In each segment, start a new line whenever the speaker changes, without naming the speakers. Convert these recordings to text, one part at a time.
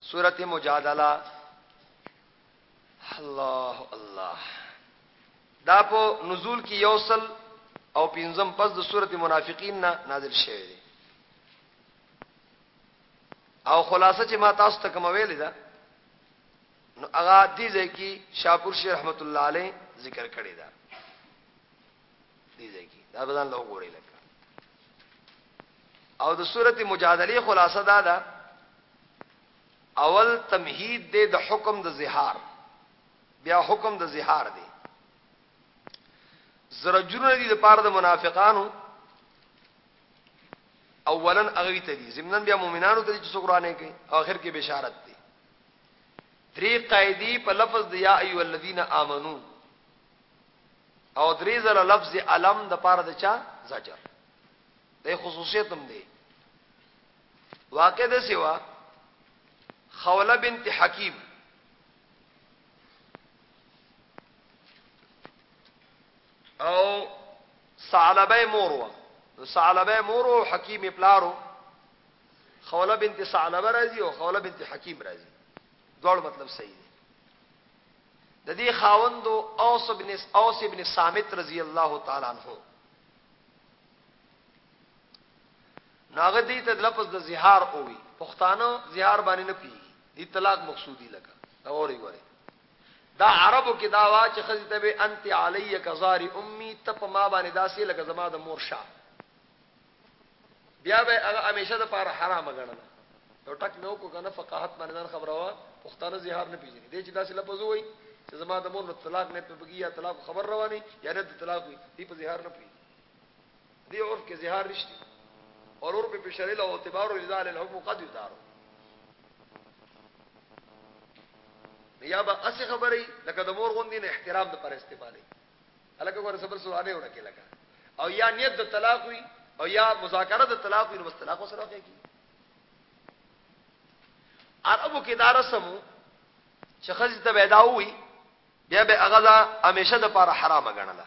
سورت مجادله الله الله دا په نزول کې یوصل او پنځم پس د سورت منافقین نه نازل شوی دی او خلاصه چې ما تاسو ته کوم ویل ده نو هغه دې ځکه شاپور شیخ رحمت الله علیه ذکر کړی ده دې ځکه دا بدن له وګورئ لکه او د سورته مجادله خلاصه دا ده اول تمهید دی د حکم د ظهار بیا حکم د ظهار دی زرجرونه دي د پاره د منافقانو اولا اغوی ته دي ضمن بیا مؤمنانو ته چې څو قرانه کوي اخر کې بشارت دي درې قاعده په لفظ د یا ایو الذین آمنو او درې زره لفظ علم د پاره د چا زجر د خصوصیت هم دی واقع د سیوا خوله بنت حکیم او ثعلبه مور و نو ثعلبه مور او حکیم پلارو خوله بنت ثعلبه راځي او خوله بنت حکیم راځي دوړ مطلب صحیح دی د دې خاوند اوس ابن اوس ابن صامت رضی الله تعالی عنہ نو هغه دی ته لفظ د زهار اووی پښتانه زهار باندې نه پیږي دی طلاق مقصودی لکه دا وری وری دا عربو کې دا وا چې خزي ته به انت علی کزار امي ته په ما باندې داسې لکه زما د مور شاه بیا به هغه همیشه د پاره حرام غنل نو ټک مې وکړ کنه فقاهت باندې ځان خبره وا پښتانه زهار نه پیژني دې چې داسې لفظ وای چې زما د مور نو طلاق نه په بګیا طلاق خبر رواني یا نه د طلاق وي دې په زهار نه پیژني دی عرف کې زهار نشته اور عرف په شرع له اعتبار او اذا للحكم قد يدار یا به اسی خبرې لکه د مور غوندې نه احترام د پر استعمالي الکه ور صبر سوانه ورکه لکه او یا نیت د طلاق وي او یا مذاکره د طلاق وي نو بس طلاق سره کوي عربو کې دا رسمو چې خځه ته پیدا وي بیا به هغه همیشه د پاره حرامه ګڼله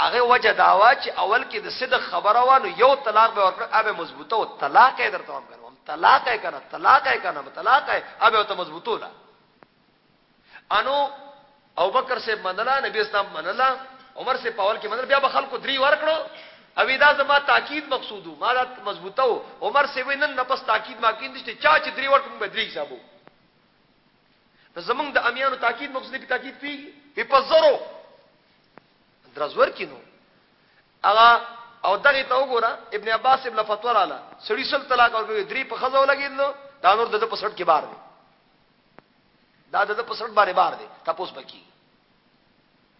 هغه وجه دا وه چې اول کې د صدق خبره وه نو یو طلاق به ورکړ ابه مضبوطه او طلاق یې درته هم کنه هم طلاق یې کنه طلاق یې کنه طلاق یې ابه ته مضبوطه ولا انو او بکر سے منلا نبی اسلام منلا عمر سے پاول کې منل بیا به خلکو درې ورکړو او دا زما تاکید مقصود ما دا مضبوطه عمر سے وینن نه پس تاکید ما کیند چې چا چې درې ورکړم به درې حسابو د زمنګ د امیانو تاکید مقصد په تاکید پیږي په پزرو درزور کینو اغه او دغه ته وګوره ابن عباس ابن فتوا رااله سړی سل طلاق ورکړي درې په خزو لګیدلو دا نور د پسړ کې بار دی دا د پسړ باندې بار دی تاسو بکی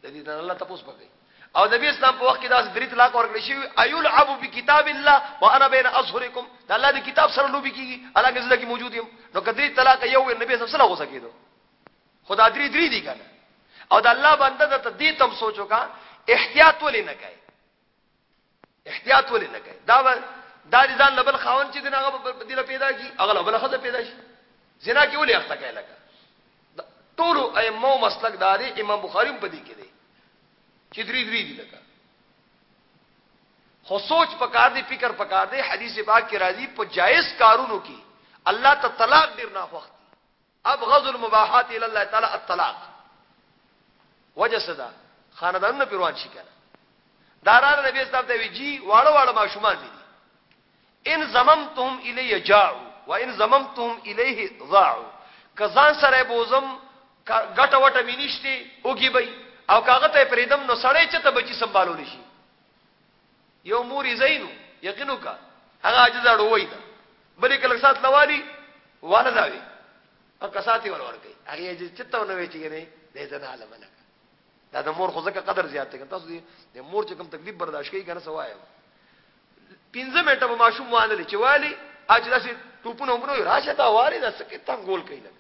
د دې نه الله تاسو پکې او نبی اسلام په وخت کې داس درې طلاق ورکړي شي ايول ابو بکتاب الله وانا بين اظهركم دا الله دې کتاب سره لوبي کیږي الله کې زړه کې موجود يم نو کدرې طلاق یو نبی اسلام سره غوسه کېدو خدا درې درې دي کنه او دا الله بنده ته دې تم سوچو کا احتیاط ولې نه کوي احتیاط ولې نه کوي دا به دا دي ځان لبل خاون چې دغه په دې پیدا کی هغه لبل خزه پیدا شي زنا کې ولې اخته کوي لکه ټول ائمه او مسلک دار امام بخاری په دې کې دی چې درې درې دي لکه خو سوچ پکار دی فکر پکار دی حدیث پاک کې راځي په جائز کارونو کې الله ته طلاق ډیر نه وخت ابغض المباحات الى الله تعالی الطلاق وجه څه ده خاندانونه پیروان شي کنه داران نبی اسلام ته ویجی واړه واړه ماشومان دي ان زممتم الی جاء و ان زممتم الیه ضاع کزان سره بوزم ګټه وټه مینشتي اوګي بي او کاغه ته پریدم نو سړی چې ته بچی سمبالول شي یو موري زینو یقینو کا هغه عاجز اړو وای دا بلې کله سات لوالي والا دا وي او کساتي ور ور کوي هغه عاجز چته نو وی چې نه دې زنه عالم نه دا د مور خو ځکه قدر زیات دی تاسو دې د مور چې کوم تکلیف برداشت کوي کنه سوایم پنځه منټه به ماشوم وانه لې چې والی اج داسې ټوپونه ومنو راشه دا واره دا سکه تم ګول کوي لګ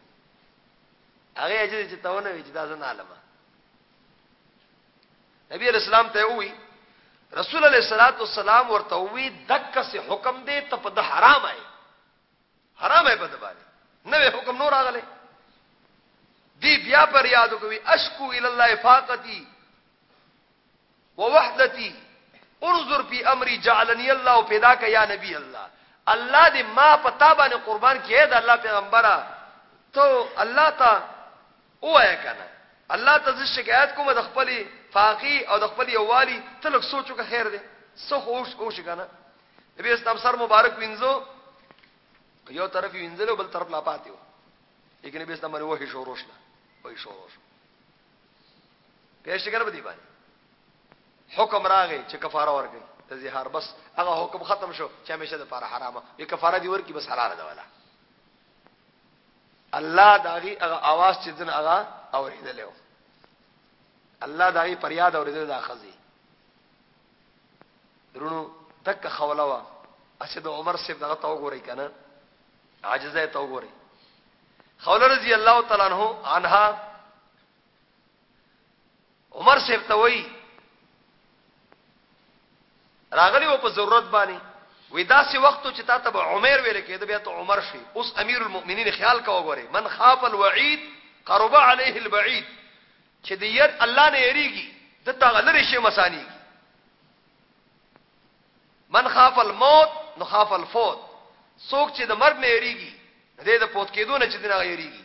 هغه اجازه چې تاونه وی چې دا زنه عالمه نبی علیہ السلام ته وی رسول علیہ الصلوۃ والسلام ورته وی دک سے حکم دے ته په د حرام اے حرام اے په د باندې نوې حکم نور راغله دی بیا پر یاد کوي اشکو ال الله فاقتی ووحدتی انظر فی امری جعلنی الله پیدا ک یا نبی الله الله دې ما پتا باندې قربان کړي دا الله پیغمبره ته الله ته ووایه کنه الله ته زه شکایت کوم د خپل فاقی او د خپل یووالی ته لږ سوچ وکړه خیر دی څه خو اوش اوش کنه نبی اسلام سر مبارک وینځو یو طرف وینځلو بل طرف لا پاتې و لیکن نبی اسلام باندې وحی شروع شله وحی شروع شو پیش کړه بدی باندې حکم راغی چې کفاره ورکړي د زهار بس هغه حکم ختم شو چې همیشه د پاره حرامه وی کفاره دی ورکی بس حلال ده ولا الله داغي هغه आवाज چې دن هغه اوریدل او الله داغي پریاد اوریدل دا خزي درونو تک خوله وا اسد عمر سیب دغه تو ګوري کنه عاجزه تو ګوري خوله رضی الله تعالی عنہ عنها عمر صاحب ته وای راغلی و په ضرورت باندې وې داسې وخت چې تا ته عمر ویل کېده بیا ته عمر شي اوس امیر المؤمنین خیال کا وګوره من خاف الوعید قرب علیه البعید چې د ير الله نه یریږي د تا غلری شي مسانی من خاف الموت نو خاف الفوت څوک چې د مرګ نه یریږي دې د پوت کېدو نه چې دغه یریږي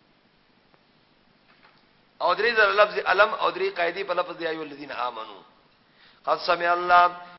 او درې زره لفظ الم او درې قاعدې په لفظ دی ایو الذین آمنو قد سمع الله